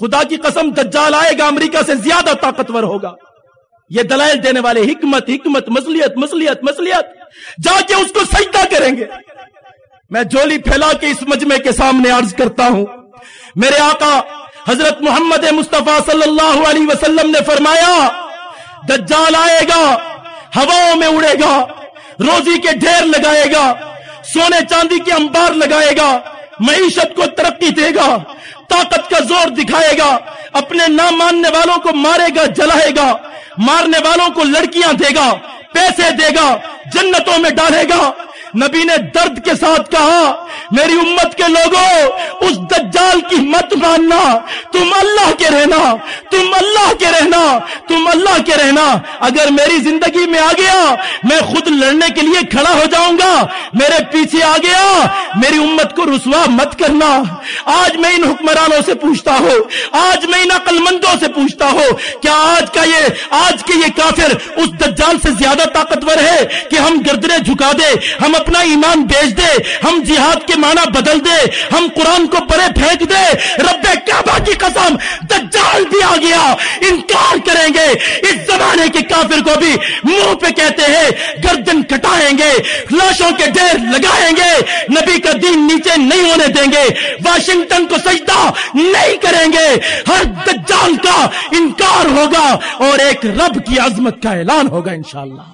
خدا کی قسم دجال آئے گا، امریکہ سے زیادہ طاقتور ہوگا۔ یہ دلائل دینے والے حکمت حکمت مسلیت مسلیت مسلیت جا کے اس کو سجدہ کریں گے۔ میں جولی پھیلا کے اس مجمع کے سامنے عرض کرتا ہوں۔ میرے آقا حضرت محمد مصطفیٰ صلی اللہ علیہ وسلم نے فرمایا، دجال آئے گا، ہواؤں میں اڑے گا، روزی کے ڈھیر لگائے گا، سونے چاندی کے انبار لگائے گا۔ معیشت کو ترقی دے گا، طاقت کا زور دکھائے گا، اپنے نہ ماننے والوں کو مارے گا، جلائے گا، مارنے والوں کو لڑکیاں دے گا، پیسے دے گا، جنتوں میں ڈالے گا۔ نبی نے درد کے ساتھ کہا، میری امت کے لوگوں، اس دجال کی مت ماننا، تم اللہ کے رہنا، تم اللہ کے رہنا، تم اللہ کے رہنا، اگر میری زندگی میں آ گیا، میں خود لڑنے کے لیے کھڑا ہو جاؤں گا، میرے پیچھے آ گیا، میری امت کو رسوا مت کرنا، آج میں ان حکمرانوں سے پوچھتا ہوں، آج میں ان عقل مندوں سے پوچھتا ہوں، کیا آج کا یہ، آج کے یہ کافر اس دجال سے زیادہ طاقتور ہے کہ ہم گردنے جھکا دے، ہم اپنا ایمان بیچ دے، ہم جہاد کے معنی بدل دے، ہم قرآن کو پرے پھینک دے، رب کعبہ کی قسم، دجال بھی آ گیا، انکار کریں گے، اس زمانے کے کافر کو بھی منہ پہ کہتے ہیں، گردن کٹائیں گے، لاشوں کے ڈیر لگائیں گے، نبی کا دین نیچے نہیں ہونے دیں گے، واشنگٹن کو سجدہ نہیں کریں گے، ہر دجال کا انکار ہوگا اور ایک رب کی عظمت کا اعلان ہوگا انشاءاللہ۔